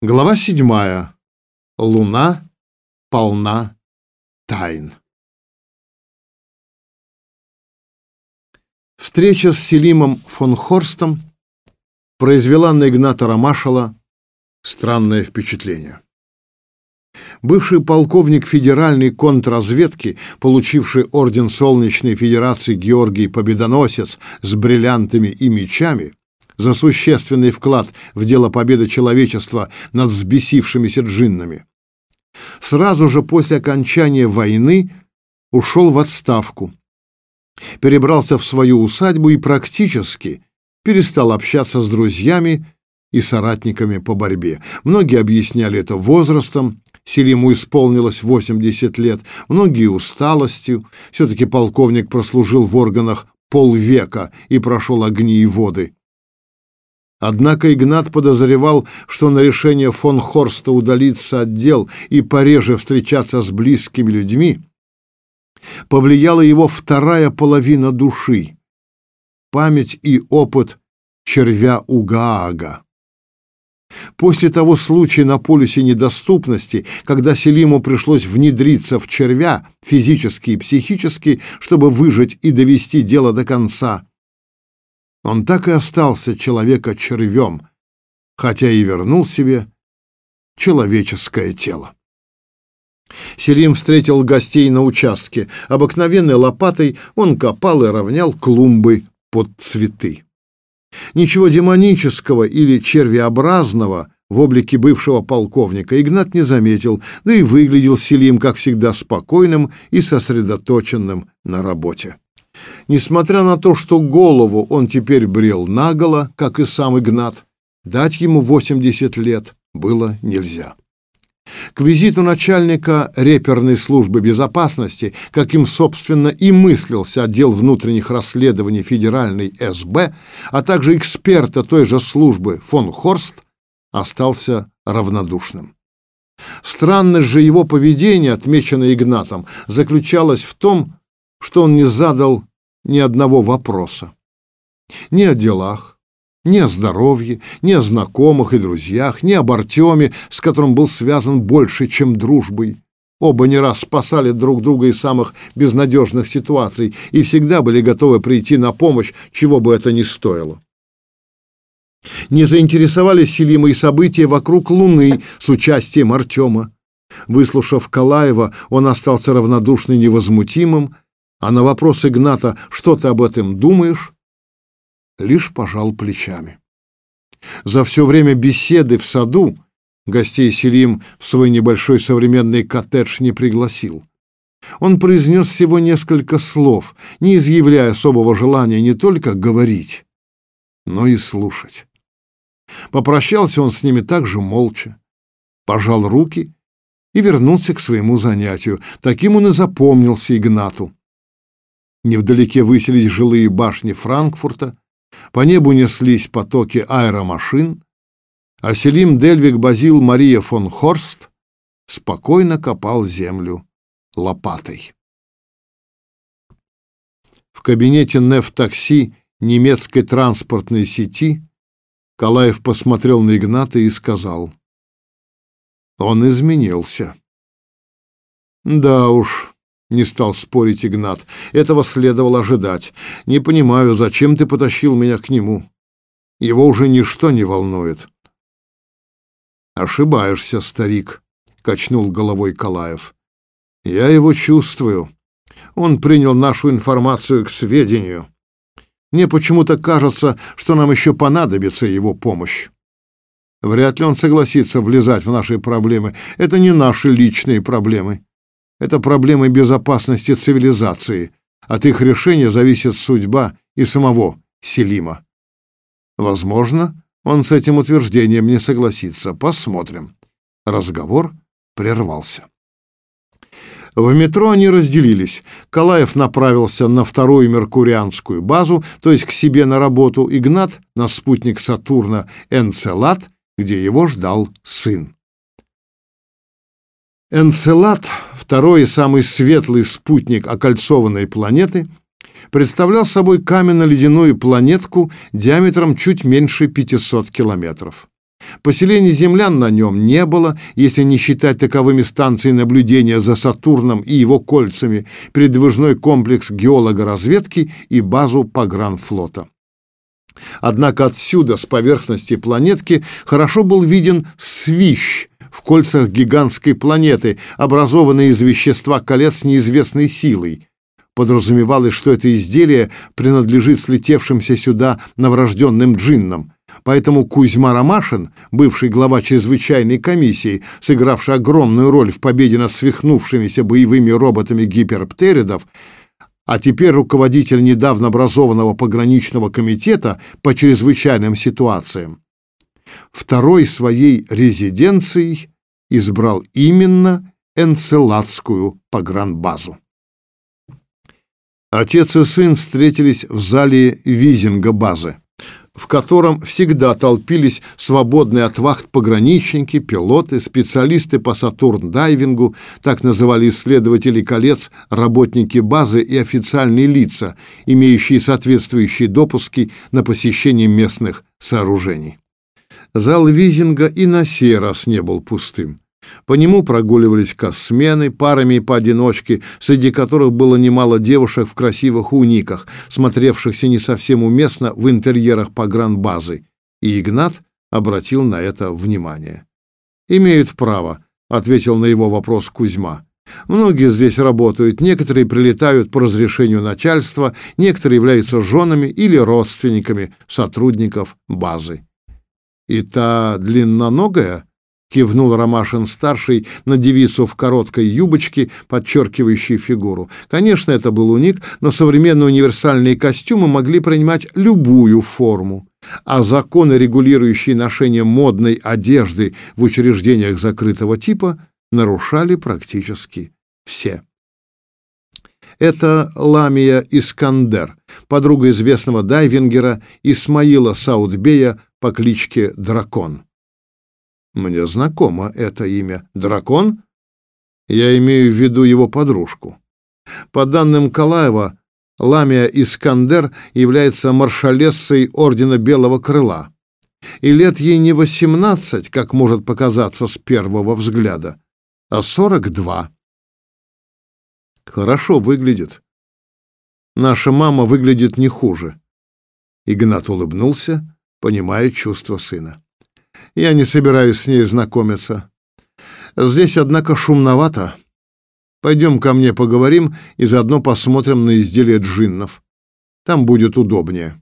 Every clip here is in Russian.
Глава седьмая. Луна полна тайн. Встреча с Селимом фон Хорстом произвела на Игната Ромашала странное впечатление. Бывший полковник федеральной контрразведки, получивший орден Солнечной Федерации Георгий Победоносец с бриллиантами и мечами, за существенный вклад в дело победы человечества над взбесившимися джиннами. Сразу же после окончания войны ушел в отставку, перебрался в свою усадьбу и практически перестал общаться с друзьями и соратниками по борьбе. Многие объясняли это возрастом, Селиму исполнилось 80 лет, многие усталостью. Все-таки полковник прослужил в органах полвека и прошел огни и воды. Однако Игнат подозревал, что на решение фон Хорста удалиться от дел и пореже встречаться с близкими людьми повлияла его вторая половина души — память и опыт червя Угаага. После того случая на полюсе недоступности, когда Селиму пришлось внедриться в червя физически и психически, чтобы выжить и довести дело до конца, он так и остался человека-червем, хотя и вернул себе человеческое тело. Селим встретил гостей на участке. Обыкновенной лопатой он копал и равнял клумбы под цветы. Ничего демонического или червеобразного в облике бывшего полковника Игнат не заметил, да и выглядел Селим, как всегда, спокойным и сосредоточенным на работе. Несмотря на то, что голову он теперь брел наголо, как и сам Игнат, дать ему 80 лет было нельзя. К визиту начальника реперной службы безопасности, каким, собственно, и мыслился отдел внутренних расследований Федеральной СБ, а также эксперта той же службы фон Хорст, остался равнодушным. Странность же его поведения, отмеченное Игнатом, заключалась в том, что он не задал ни одного вопроса. Ни о делах, ни о здоровье, ни о знакомых и друзьях, ни об Артеме, с которым был связан больше, чем дружбой. Оба не раз спасали друг друга из самых безнадежных ситуаций и всегда были готовы прийти на помощь, чего бы это ни стоило. Не заинтересовали Селима и события вокруг Луны с участием Артема. Выслушав Калаева, он остался равнодушно невозмутимым, а на вопрос Игната «Что ты об этом думаешь?» лишь пожал плечами. За все время беседы в саду гостей Селим в свой небольшой современный коттедж не пригласил. Он произнес всего несколько слов, не изъявляя особого желания не только говорить, но и слушать. Попрощался он с ними также молча, пожал руки и вернулся к своему занятию. Таким он и запомнился Игнату. Невдалеке высились жилые башни Франкфурта, по небу неслись потоки аэромашин, а Селим Дельвик Базил Мария фон Хорст спокойно копал землю лопатой. В кабинете НЕФ-такси немецкой транспортной сети Калаев посмотрел на Игната и сказал, «Он изменился». «Да уж, не стал спорить Игнат. Этого следовало ожидать. Не понимаю, зачем ты потащил меня к нему? Его уже ничто не волнует. Ошибаешься, старик, качнул головой Калаев. Я его чувствую. Он принял нашу информацию к сведению. Мне почему-то кажется, что нам еще понадобится его помощь. Вряд ли он согласится влезать в наши проблемы. Это не наши личные проблемы. Это проблемы безопасности цивилизации. От их решения зависит судьба и самого Селима. Возможно, он с этим утверждением не согласится. Посмотрим. Разговор прервался. В метро они разделились. Калаев направился на вторую меркурианскую базу, то есть к себе на работу, Игнат на спутник Сатурна Энцелад, где его ждал сын. Энцелад, второй и самый светлый спутник окольцованной планеты, представлял собой каменно-ледяную планетку диаметром чуть меньше 500 километров. Поселений землян на нем не было, если не считать таковыми станции наблюдения за Сатурном и его кольцами, передвижной комплекс геолога-разведки и базу погранфлота. Однако отсюда, с поверхности планетки, хорошо был виден свищ в кольцах гигантской планеты, образованный из вещества колец неизвестной силой. Подразумевалось, что это изделие принадлежит слетевшимся сюда новорожденным джиннам. Поэтому Кузьма Ромашин, бывший глава чрезвычайной комиссии, сыгравший огромную роль в победе над свихнувшимися боевыми роботами гиперптеридов, а теперь руководитель недавно образованного пограничного комитета по чрезвычайным ситуациям, второй своей резиденцией избрал именно Энцеладскую погранбазу. Отец и сын встретились в зале визинга базы в котором всегда толпились свободные от вахт пограничники, пилоты, специалисты по Сатурн-дайвингу, так называли исследователи колец, работники базы и официальные лица, имеющие соответствующие допуски на посещение местных сооружений. Зал визинга и на сей раз не был пустым. По нему прогуливались космены, парами и поодиночке, среди которых было немало девушек в красивых униках, смотревшихся не совсем уместно в интерьерах погранбазы, и Игнат обратил на это внимание. «Имеют право», — ответил на его вопрос Кузьма. «Многие здесь работают, некоторые прилетают по разрешению начальства, некоторые являются женами или родственниками сотрудников базы». «И та длинноногая?» кивнул Ромашин-старший на девицу в короткой юбочке, подчеркивающей фигуру. Конечно, это был уник, но современные универсальные костюмы могли принимать любую форму, а законы, регулирующие ношение модной одежды в учреждениях закрытого типа, нарушали практически все. Это Ламия Искандер, подруга известного дайвингера Исмаила Саудбея по кличке Дракон. Мне знакомо это имя. Дракон? Я имею в виду его подружку. По данным Калаева, Ламия Искандер является маршалессой Ордена Белого Крыла. И лет ей не восемнадцать, как может показаться с первого взгляда, а сорок два. Хорошо выглядит. Наша мама выглядит не хуже. Игнат улыбнулся, понимая чувства сына. Я не собираюсь с ней знакомиться. Здесь, однако, шумновато. Пойдем ко мне поговорим и заодно посмотрим на изделия джиннов. Там будет удобнее.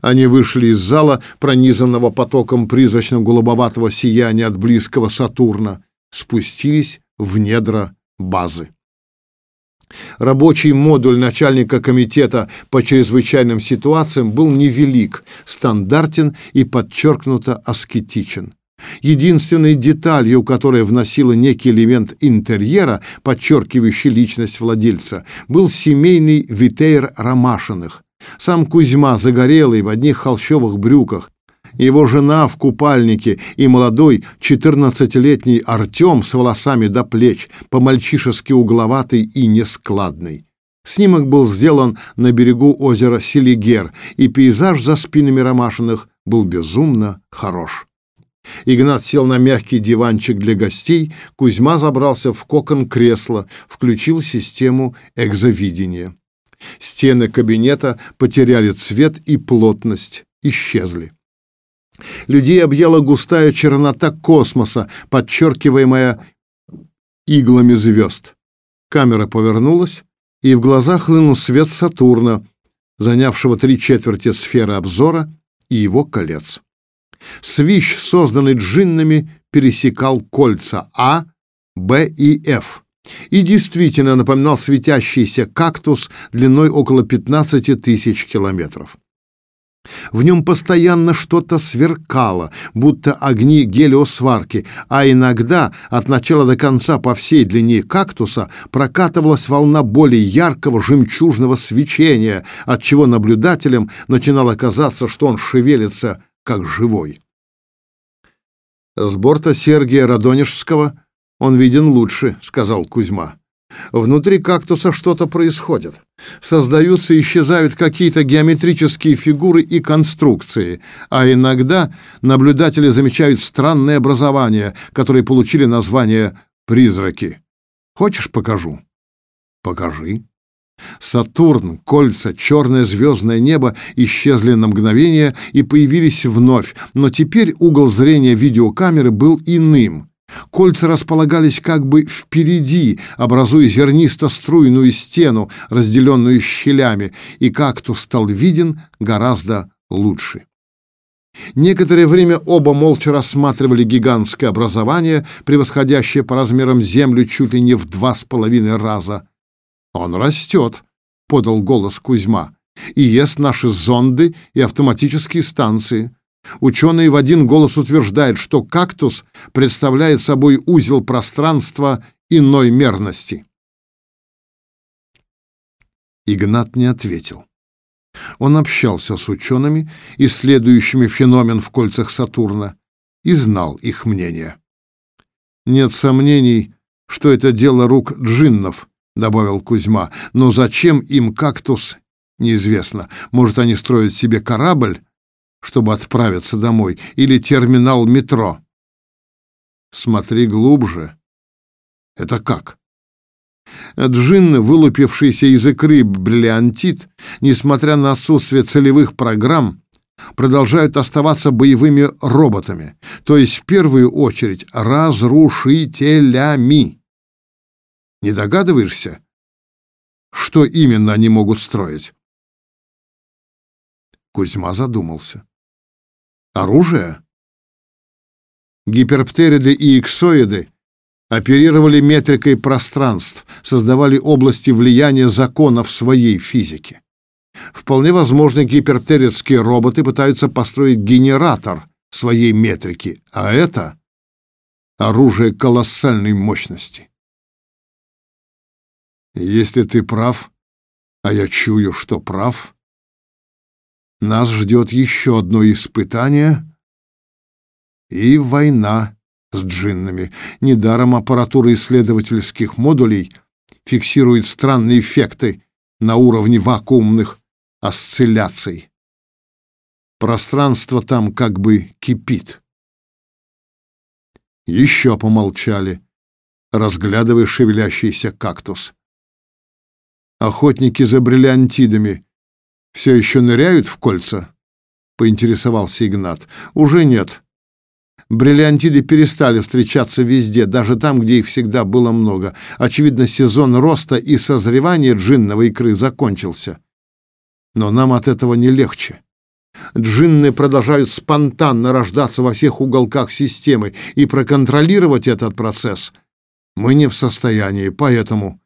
Они вышли из зала, пронизанного потоком призрачно-голубоватого сияния от близкого Сатурна, спустились в недра базы. Рабочий модуль начальника комитета по чрезвычайным ситуациям был невелик, стандартен и подчеркнуто аскетичен. Единственной деталью, которая вносила некий элемент интерьера, подчеркивающий личность владельца, был семейный витейр Ромашиных. Сам Кузьма, загорелый, в одних холщовых брюках, его жена в купальнике и молодой четырнадцатилетний Артем с волосами до плеч, по-мальчишески угловатый и нескладный. Снимок был сделан на берегу озера Селигер, и пейзаж за спинами Ромашиных был безумно хорош. Игнат сел на мягкий диванчик для гостей, Кузьма забрался в кокон кресла, включил систему экзовидения. Стены кабинета потеряли цвет и плотность, исчезли. Людей объяла густая чернота космоса, подчеркиваемая иглами звезд. Камера повернулась, и в глазах хлынул свет Сатурна, занявшего три четверти сферы обзора и его колец. Свищ, созданный джиннами, пересекал кольца А, Б и Ф и действительно напоминал светящийся кактус длиной около 15 тысяч километров. В нем постоянно что-то сверкало, будто огни гелиосварки, а иногда от начала до конца по всей длине кактуса прокатывалась волна более яркого жемчужного свечения, от чего наблюдателям начинало казаться, что он шевелится как живой. С борта Сергия Радонежского он виден лучше, сказал Кузьма. Внутри кактуса что-то происходит. Создаются и исчезают какие-то геометрические фигуры и конструкции, а иногда наблюдатели замечают странные образования, которые получили название «призраки». Хочешь, покажу? Покажи. Сатурн, кольца, черное звездное небо исчезли на мгновение и появились вновь, но теперь угол зрения видеокамеры был иным. Кольца располагались как бы впереди, образуя зернисто-струйную стену, разделенную щелями, и кактус стал виден гораздо лучше. Некоторое время оба молча рассматривали гигантское образование, превосходящее по размерам Землю чуть ли не в два с половиной раза. «Он растет», — подал голос Кузьма, — «и ест наши зонды и автоматические станции. Ученые в один голос утверждают, что кактус представляет собой узел пространства иной мерности. Игнат не ответил. Он общался с учеными, исследующими феномен в кольцах Сатурна, и знал их мнение. «Нет сомнений, что это дело рук джиннов», — добавил Кузьма, «но зачем им кактус, неизвестно. Может, они строят себе корабль, чтобы отправиться домой, или терминал метро. Смотри глубже. Это как? Джинны, вылупившиеся из икры бриллиантит, несмотря на отсутствие целевых программ, продолжают оставаться боевыми роботами, то есть в первую очередь разрушителями. Не догадываешься, что именно они могут строить? Кузьма задумался. Оружие? Гиперптериды и иксоиды оперировали метрикой пространств, создавали области влияния законов своей физики. Вполне возможно, гиперптеридские роботы пытаются построить генератор своей метрики, а это оружие колоссальной мощности. Если ты прав, а я чую, что прав, нас ждет еще одно испытание и война с джиннами. Недаром аппаратура исследовательских модулей фиксирует странные эффекты на уровне вакуумных осцилляций. Пространство там как бы кипит. Еще помолчали, разглядывая шевелящийся кактус. Охотники за бриллиантидами все еще ныряют в кольца?» — поинтересовался Игнат. «Уже нет. Бриллиантиды перестали встречаться везде, даже там, где их всегда было много. Очевидно, сезон роста и созревания джинновой икры закончился. Но нам от этого не легче. Джинны продолжают спонтанно рождаться во всех уголках системы, и проконтролировать этот процесс мы не в состоянии, поэтому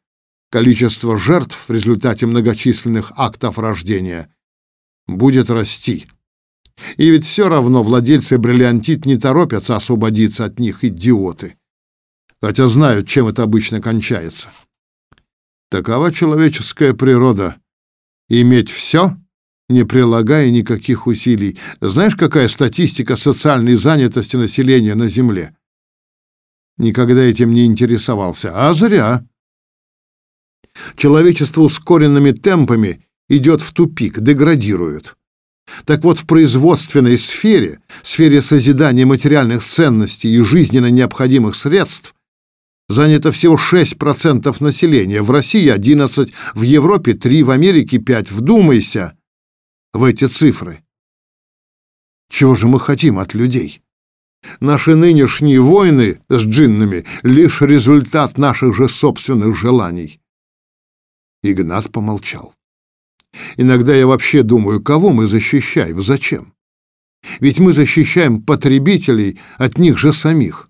количество жертв в результате многочисленных актов рождения будет расти. И ведь все равно владельцы бриллиантит не торопятся освободиться от них, идиоты. Хотя знают, чем это обычно кончается. Такова человеческая природа. Иметь все, не прилагая никаких усилий. Знаешь, какая статистика социальной занятости населения на Земле? Никогда этим не интересовался. А зря. Человечество ускоренными темпами идет в тупик, деградирует. Так вот, в производственной сфере, сфере созидания материальных ценностей и жизненно необходимых средств, занято всего 6% населения, в России 11%, в Европе 3%, в Америке 5%. Вдумайся в эти цифры. Чего же мы хотим от людей? Наши нынешние войны с джиннами — лишь результат наших же собственных желаний. Игнат помолчал. Иногда я вообще думаю, кого мы защищаем, зачем? Ведь мы защищаем потребителей от них же самих.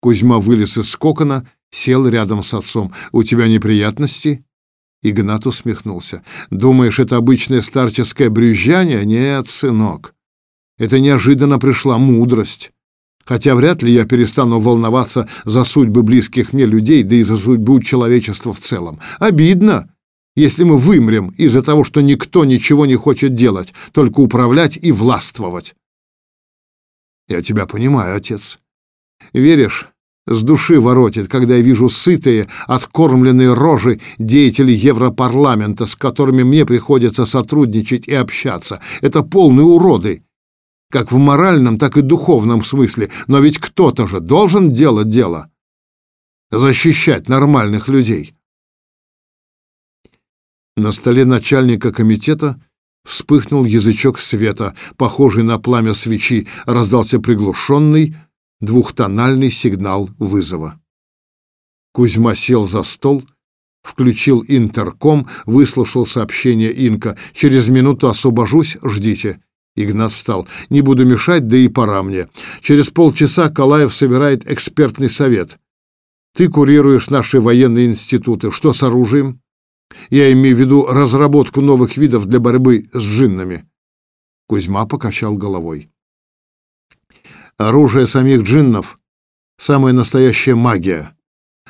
Кузьма вылез из кокона, сел рядом с отцом. «У тебя неприятности?» Игнат усмехнулся. «Думаешь, это обычное старческое брюзжание? Нет, сынок. Это неожиданно пришла мудрость. Хотя вряд ли я перестану волноваться за судьбы близких мне людей, да и за судьбу человечества в целом. Обидно, если мы вымрем из-за того, что никто ничего не хочет делать, только управлять и властвовать. Я тебя понимаю, отец. Веришь, С души воротит, когда я вижу сытые, откормленные рожи деятелей Европарламента, с которыми мне приходится сотрудничать и общаться. Это полные уроды, как в моральном, так и духовном смысле. Но ведь кто-то же должен делать дело. Защищать нормальных людей. На столе начальника комитета вспыхнул язычок света, похожий на пламя свечи, раздался приглушенный, двухтональный сигнал вызова. Кузьма сел за стол, включил интерком, выслушал сообщение Инка. «Через минуту освобожусь, ждите». Игнат встал. «Не буду мешать, да и пора мне. Через полчаса Калаев собирает экспертный совет. Ты курируешь наши военные институты. Что с оружием?» «Я имею в виду разработку новых видов для борьбы с джиннами». Кузьма покачал головой. Оружие самих джиннов — самая настоящая магия.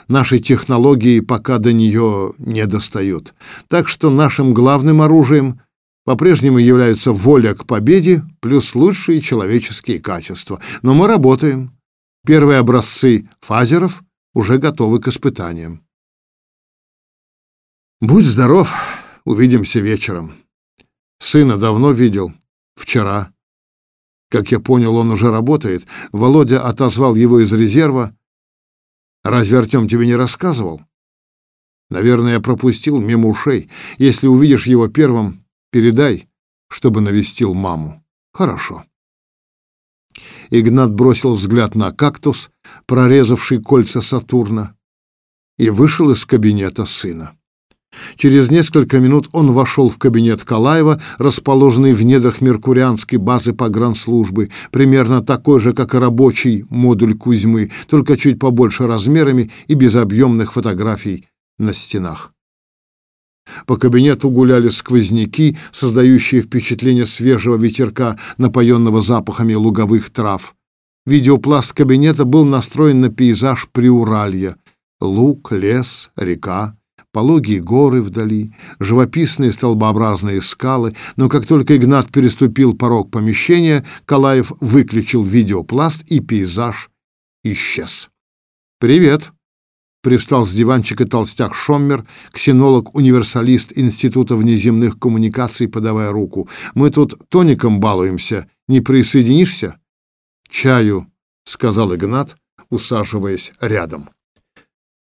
Наши технологии пока до нее не достают. Так что нашим главным оружием по-прежнему являются воля к победе плюс лучшие человеческие качества. Но мы работаем. Первые образцы фазеров уже готовы к испытаниям. Будь здоров, увидимся вечером. Сына давно видел. Вчера. Как я понял, он уже работает. Володя отозвал его из резерва. Разве Артем тебе не рассказывал? Наверное, я пропустил мимо ушей. Если увидишь его первым, передай, чтобы навестил маму. Хорошо. Игнат бросил взгляд на кактус, прорезавший кольца Сатурна, и вышел из кабинета сына. Через несколько минут он вошел в кабинет Калаева, расположенный в недрах Меркурианской базы погранслужбы, примерно такой же, как и рабочий модуль Кузьмы, только чуть побольше размерами и без объемных фотографий на стенах. По кабинету гуляли сквозняки, создающие впечатление свежего ветерка, напоенного запахами луговых трав. Видеопласт кабинета был настроен на пейзаж Приуралья. Луг, лес, река, пологие горы вдали, живописные столбообразные скалы, но как только Игнат переступил порог помещения, Калаев выключил видеопласт, и пейзаж исчез. «Привет!» — привстал с диванчика толстяк Шоммер, ксенолог-универсалист Института внеземных коммуникаций, подавая руку. «Мы тут тоником балуемся. Не присоединишься?» «Чаю», — сказал Игнат, усаживаясь рядом.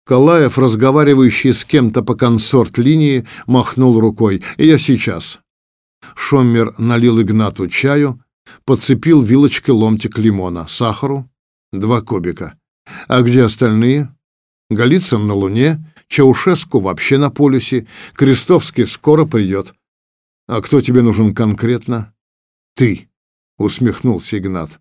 Калаев, разговаривающий с кем-то по консорт-линии, махнул рукой. «Я сейчас». Шоммер налил Игнату чаю, подцепил вилочкой ломтик лимона, сахару, два кубика. «А где остальные?» «Голицын на Луне, Чаушеску вообще на полюсе, Крестовский скоро придет». «А кто тебе нужен конкретно?» «Ты», — усмехнулся Игнат.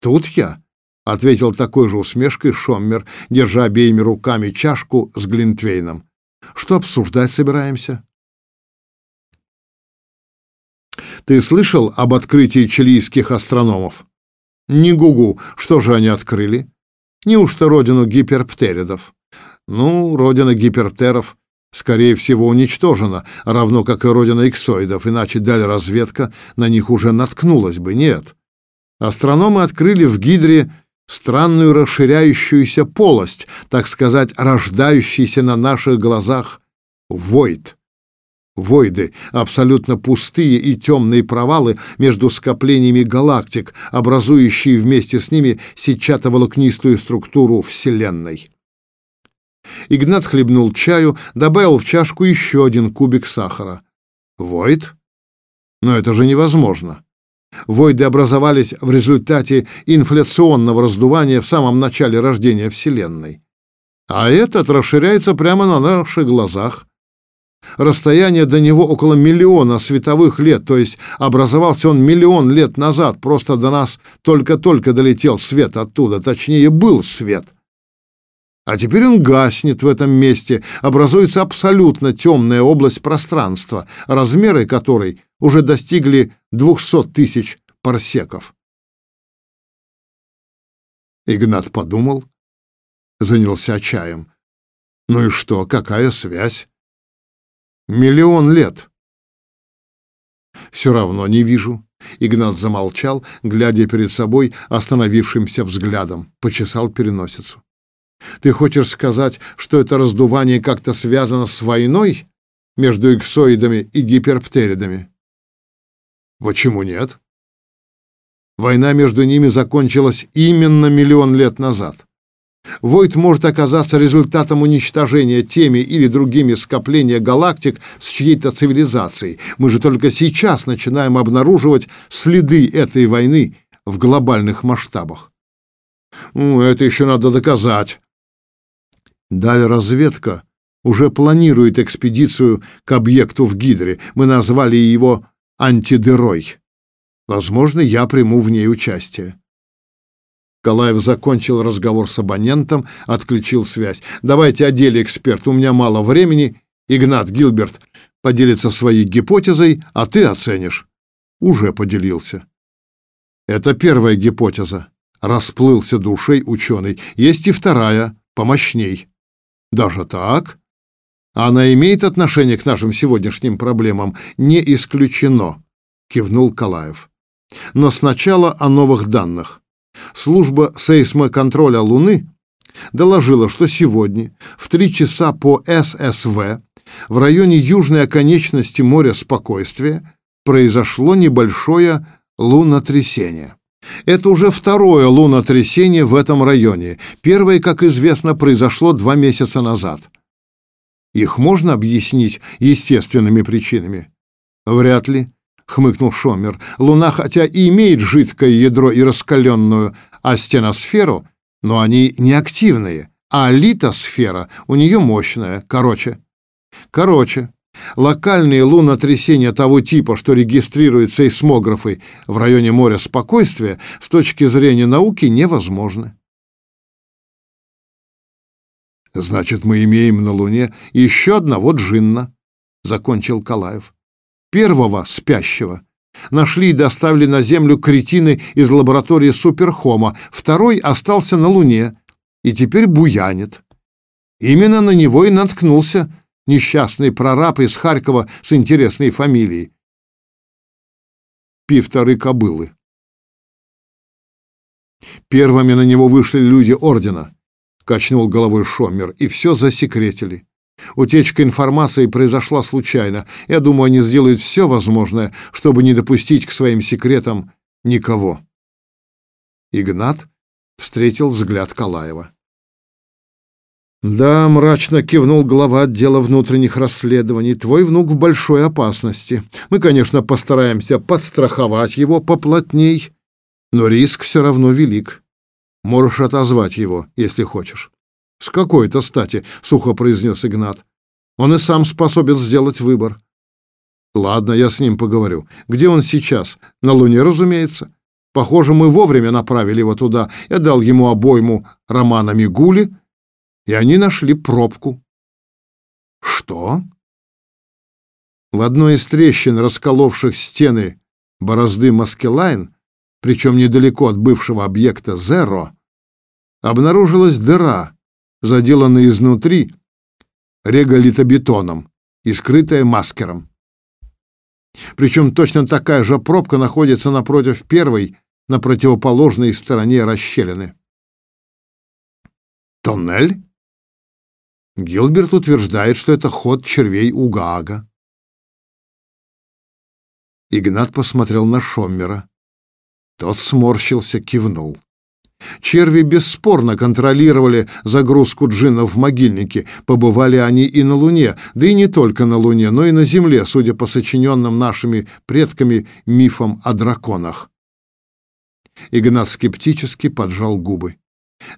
«Тут я?» — ответил такой же усмешкой Шоммер, держа обеими руками чашку с глинтвейном. «Что обсуждать собираемся?» «Ты слышал об открытии чилийских астрономов?» «Не гугу. Что же они открыли?» «Неужто родину гиперптеридов?» «Ну, родина гиперптеров, скорее всего, уничтожена, равно как и родина иксоидов, иначе даль разведка на них уже наткнулась бы. Нет. Астрономы открыли в Гидре странную расширяющуюся полость, так сказать, рождающийся на наших глазах войд. Войды — абсолютно пустые и темные провалы между скоплениями галактик, образующие вместе с ними сетчато-волокнистую структуру Вселенной. Игнат хлебнул чаю, добавил в чашку еще один кубик сахара. Войд? Но это же невозможно. Войды образовались в результате инфляционного раздувания в самом начале рождения Вселенной. А этот расширяется прямо на наших глазах. Расстояние до него около миллиона световых лет, то есть образовался он миллион лет назад, просто до нас только-только долетел свет оттуда, точнее, был свет. А теперь он гаснет в этом месте, образуется абсолютно темная область пространства, размеры которой уже достигли 200 тысяч парсеков. Игнат подумал, занялся чаем. Ну и что, какая связь? Миллион лет. Все равно не вижу. Игнат замолчал, глядя перед собой остановившимся взглядом, почесал переносицу. Ты хочешь сказать, что это раздувание как-то связано с войной между иксоидами и гиперптеридами? Почему нет? Война между ними закончилась именно миллион лет назад. Войд может оказаться результатом уничтожения теми или другими скопления галактик с чьей-то цивилизацией. Мы же только сейчас начинаем обнаруживать следы этой войны в глобальных масштабах. Ну, это еще надо доказать. Далее разведка уже планирует экспедицию к объекту в Гидре. Мы назвали его «Антидерой». Возможно, я приму в ней участие. Калаев закончил разговор с абонентом, отключил связь. «Давайте о деле, эксперт, у меня мало времени. Игнат Гилберт поделится своей гипотезой, а ты оценишь». «Уже поделился». «Это первая гипотеза», — расплылся душей ученый. «Есть и вторая, помощней». «Даже так?» «Она имеет отношение к нашим сегодняшним проблемам?» «Не исключено», — кивнул Калаев. «Но сначала о новых данных». Служба сейсмоконтроля Луны доложила, что сегодня в 3 часа по ССВ в районе южной оконечности моря Спокойствия произошло небольшое лунотрясение. Это уже второе лунотрясение в этом районе. Первое, как известно, произошло два месяца назад. Их можно объяснить естественными причинами? Вряд ли. — хмыкнул Шомер. «Луна хотя и имеет жидкое ядро и раскаленную астеносферу, но они неактивные, а литосфера у нее мощная. Короче. Короче, локальные лунотрясения того типа, что регистрируют сейсмографы в районе моря спокойствия, с точки зрения науки невозможны. Значит, мы имеем на Луне еще одного джинна, закончил Калаев первого спящего нашли и доставили на Землю кретины из лаборатории Суперхома, второй остался на Луне и теперь буянит. Именно на него и наткнулся несчастный прораб из Харькова с интересной фамилией. Пивторы кобылы. Первыми на него вышли люди Ордена, качнул головой Шомер, и все засекретили. Утечка информации произошла случайно. Я думаю, они сделают все возможное, чтобы не допустить к своим секретам никого. Игнат встретил взгляд Калаева. Да, мрачно кивнул глава отдела внутренних расследований. Твой внук в большой опасности. Мы, конечно, постараемся подстраховать его поплотней, но риск все равно велик. Можешь отозвать его, если хочешь. «С какой-то стати», — сухо произнес Игнат. «Он и сам способен сделать выбор». «Ладно, я с ним поговорю. Где он сейчас? На Луне, разумеется. Похоже, мы вовремя направили его туда. Я дал ему обойму романа Мигули, и они нашли пробку». «Что?» В одной из трещин, расколовших стены борозды Маскелайн, причем недалеко от бывшего объекта Зеро, обнаружилась дыра, заделанная изнутри реголитобетоном и скрытая маскером. Причем точно такая же пробка находится напротив первой, на противоположной стороне расщелины. Тоннель? Гилберт утверждает, что это ход червей Угаага. Игнат посмотрел на Шоммера. Тот сморщился, кивнул. Черви бесспорно контролировали загрузку джиннов в могильнике. Побывали они и на Луне, да и не только на Луне, но и на Земле, судя по сочиненным нашими предками мифам о драконах. Игнат скептически поджал губы.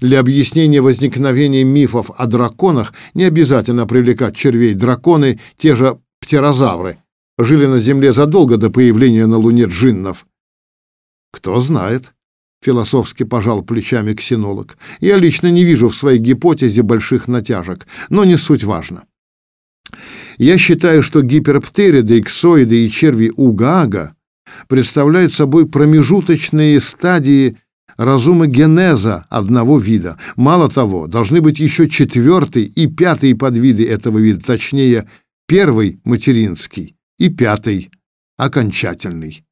Для объяснения возникновения мифов о драконах не обязательно привлекать червей. Драконы, те же птерозавры, жили на Земле задолго до появления на Луне джиннов. Кто знает. Философски пожал плечами ксенолог. Я лично не вижу в своей гипотезе больших натяжек, но не суть важно. Я считаю, что гиперптериды, иксоиды и черви Угаага представляют собой промежуточные стадии разумогенеза одного вида. Мало того, должны быть еще четвертый и пятый подвиды этого вида, точнее, первый материнский и пятый окончательный.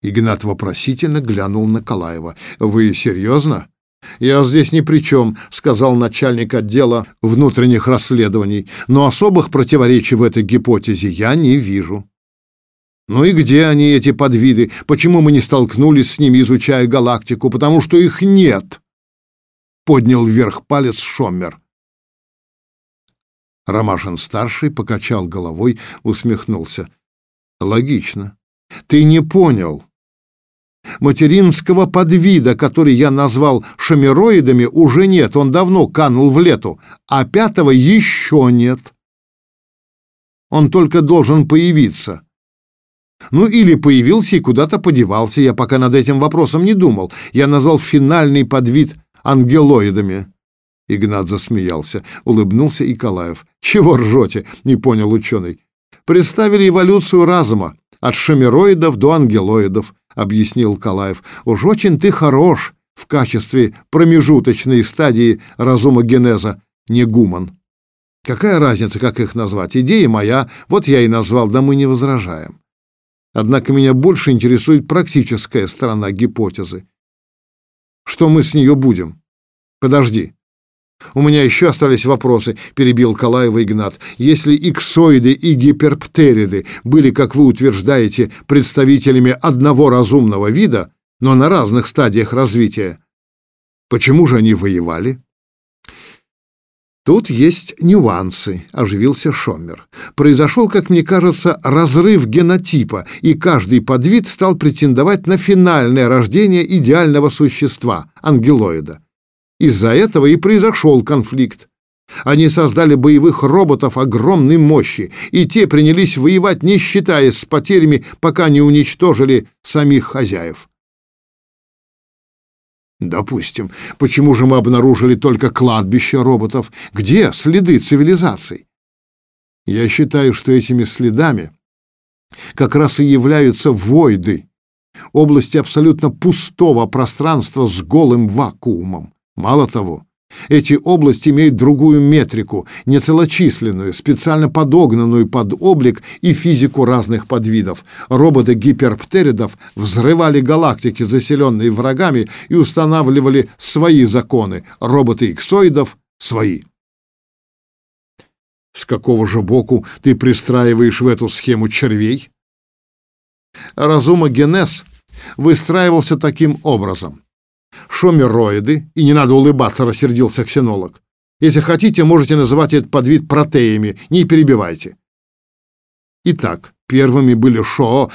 Игнат вопросительно глянул на Калаева. «Вы серьезно? «Я здесь ни при чем», — сказал начальник отдела внутренних расследований, «но особых противоречий в этой гипотезе я не вижу». «Ну и где они, эти подвиды? Почему мы не столкнулись с ними, изучая галактику? Потому что их нет!» Поднял вверх палец Шоммер. Ромашин-старший покачал головой, усмехнулся. «Логично. Ты не понял. Материнского подвида, который я назвал шамероидами, уже нет, он давно канул в лету, а пятого еще нет. Он только должен появиться. Ну или появился и куда-то подевался, я пока над этим вопросом не думал. Я назвал финальный подвид ангелоидами. Игнат засмеялся, улыбнулся и Калаев. «Чего ржете?» — не понял ученый. «Представили эволюцию разума, от шамероидов до ангелоидов», — объяснил Калаев. «Уж очень ты хорош в качестве промежуточной стадии разумогенеза, не гуман. Какая разница, как их назвать? Идея моя, вот я и назвал, да мы не возражаем. Однако меня больше интересует практическая сторона гипотезы. Что мы с нее будем? Подожди. У меня еще остались вопросы, перебил Калаева Игнат. Если иксоиды и гиперптериды были, как вы утверждаете, представителями одного разумного вида, но на разных стадиях развития, почему же они воевали? Тут есть нюансы, оживился Шоммер. Произошел, как мне кажется, разрыв генотипа, и каждый подвид стал претендовать на финальное рождение идеального существа ангелоида. Из-за этого и произошел конфликт. Они создали боевых роботов огромной мощи, и те принялись воевать, не считаясь с потерями, пока не уничтожили самих хозяев. Допустим. Почему же мы обнаружили только кладбище роботов? Где следы цивилизаций? Я считаю, что этими следами как раз и являются войды, области абсолютно пустого пространства с голым вакуумом. Мало того, эти области имеют другую метрику, нецелочисленную, специально подогнанную под облик и физику разных подвидов. Роботы гиперптеридов взрывали галактики, заселенные врагами, и устанавливали свои законы. Роботы иксоидов — свои. С какого же боку ты пристраиваешь в эту схему червей? Разумогенез выстраивался таким образом шомероиды, и не надо улыбаться, рассердился ксенолог. Если хотите, можете называть этот подвид протеями, не перебивайте. Итак, первыми были шо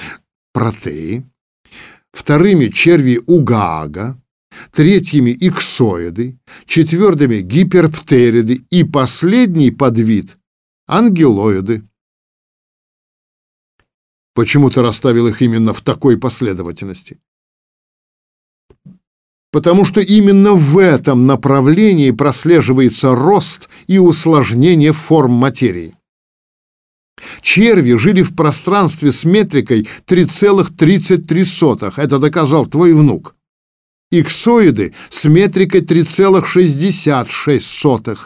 протеи, вторыми черви угаага, третьими иксоиды, четвертыми гиперптериды и последний подвид ангелоиды. Почему ты расставил их именно в такой последовательности? Потому что именно в этом направлении прослеживается рост и усложнение форм материи. Черви жили в пространстве с метрикой 3,33, это доказал твой внук. Иксоиды с метрикой 3,66.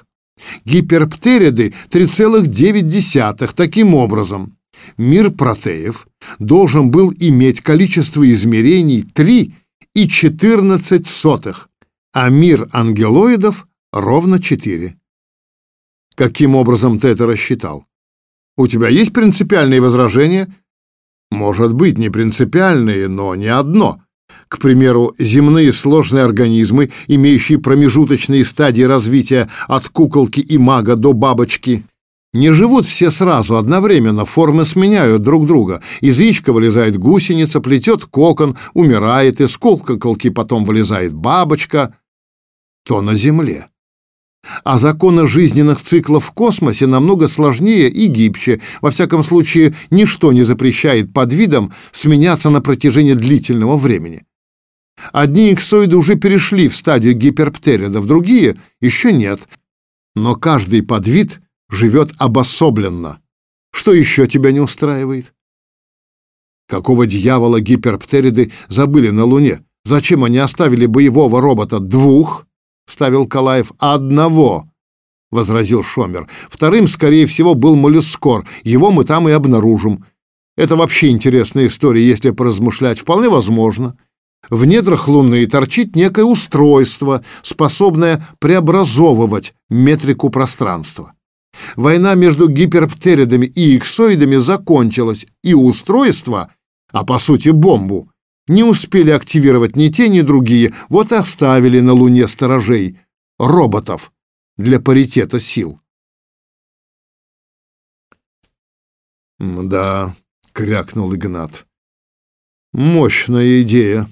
Гиперптериды 3,9. Таким образом, мир протеев должен был иметь количество измерений 3 и 14 сотых, а мир ангелоидов ровно 4. Каким образом ты это рассчитал? У тебя есть принципиальные возражения? Может быть, не принципиальные, но не одно. К примеру, земные сложные организмы, имеющие промежуточные стадии развития от куколки и мага до бабочки, не живут все сразу, одновременно, формы сменяют друг друга. Из яичка вылезает гусеница, плетет кокон, умирает, из колколки потом вылезает бабочка. То на Земле. А законы жизненных циклов в космосе намного сложнее и гибче. Во всяком случае, ничто не запрещает подвидам сменяться на протяжении длительного времени. Одни иксоиды уже перешли в стадию гиперптеридов, другие еще нет. Но каждый подвид — живет обособленно. Что еще тебя не устраивает? Какого дьявола гиперптериды забыли на Луне? Зачем они оставили боевого робота двух? Ставил Калаев. Одного, возразил Шомер. Вторым, скорее всего, был моллюскор. Его мы там и обнаружим. Это вообще интересная история, если поразмышлять. Вполне возможно. В недрах Луны торчит некое устройство, способное преобразовывать метрику пространства. Война между гиперптеридами и иксоидами закончилась, и устройство, а по сути бомбу, не успели активировать ни те, ни другие, вот и оставили на Луне сторожей, роботов, для паритета сил. «Да», — крякнул Игнат, — «мощная идея.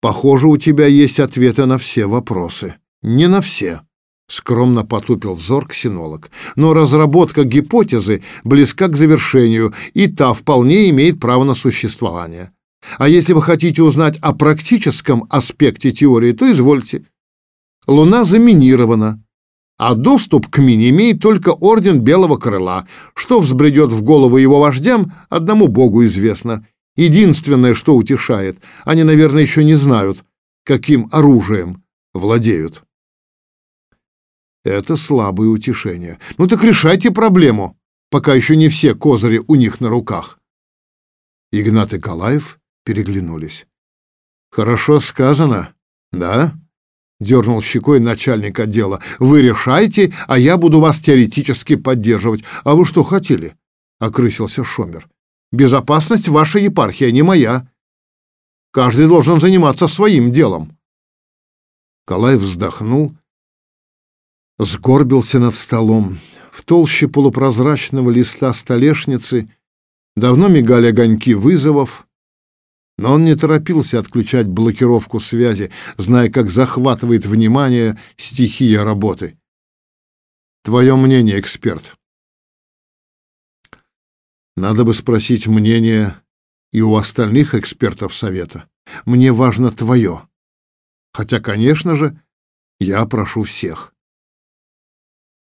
Похоже, у тебя есть ответы на все вопросы. Не на все». Скромно потупил взор ксенолог. Но разработка гипотезы близка к завершению, и та вполне имеет право на существование. А если вы хотите узнать о практическом аспекте теории, то извольте. Луна заминирована, а доступ к мине имеет только Орден Белого Крыла. Что взбредет в голову его вождям, одному Богу известно. Единственное, что утешает, они, наверное, еще не знают, каким оружием владеют. Это слабое утешение. Ну так решайте проблему, пока еще не все козыри у них на руках. Игнат и Калаев переглянулись. Хорошо сказано, да? Дернул щекой начальник отдела. Вы решайте, а я буду вас теоретически поддерживать. А вы что хотели? Окрысился Шомер. Безопасность вашей епархии, а не моя. Каждый должен заниматься своим делом. Калаев вздохнул сгорбился над столом. В толще полупрозрачного листа столешницы давно мигали огоньки вызовов, но он не торопился отключать блокировку связи, зная, как захватывает внимание стихия работы. Твое мнение, эксперт? Надо бы спросить мнение и у остальных экспертов совета. Мне важно твое. Хотя, конечно же, я прошу всех.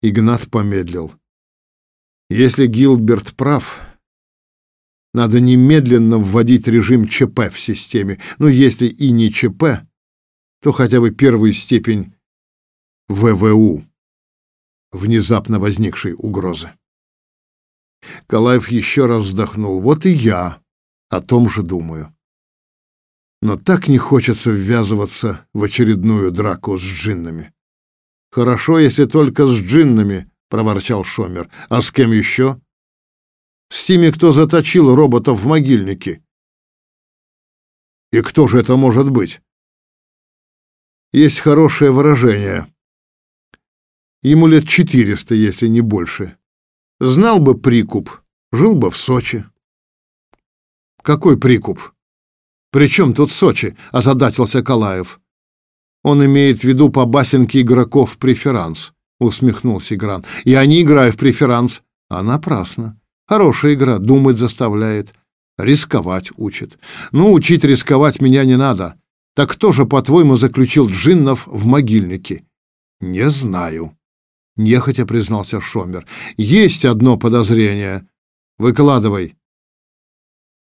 Игнат помедлил. Если Гилберт прав, надо немедленно вводить режим ЧП в системе. Но если и не ЧП, то хотя бы первую степень ВВУ, внезапно возникшей угрозы. Калаев еще раз вздохнул. Вот и я о том же думаю. Но так не хочется ввязываться в очередную драку с джиннами. Хорошо, если только с джиннами, проворчал Шомер. А с кем еще? С теми, кто заточил роботов в могильнике. И кто же это может быть? Есть хорошее выражение. Ему лет четыреста, если не больше. Знал бы прикуп, жил бы в Сочи. Какой прикуп? При чем тут Сочи? озадачился Калаев. Он имеет в виду по басенке игроков в преферанс, усмехнулся Гран. И они играют в преферанс, а напрасно. Хорошая игра, думать заставляет, рисковать учит. Ну, учить рисковать меня не надо. Так кто же, по-твоему, заключил джиннов в могильнике? Не знаю, нехотя признался Шомер. Есть одно подозрение. Выкладывай.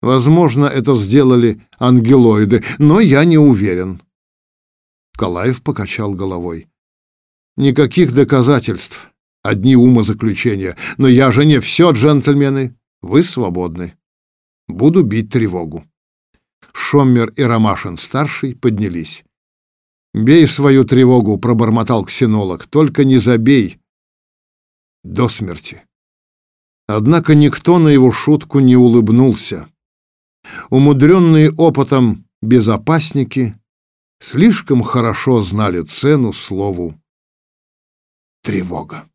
Возможно, это сделали ангелоиды, но я не уверен. Калаев покачал головой. Никаких доказательств, одни умозаключения. Но я же не все, джентльмены. Вы свободны. Буду бить тревогу. Шоммер и Ромашин-старший поднялись. «Бей свою тревогу», — пробормотал ксенолог, — «только не забей до смерти». Однако никто на его шутку не улыбнулся. Умудренные опытом безопасники слишком хорошо знали цену слову «тревога».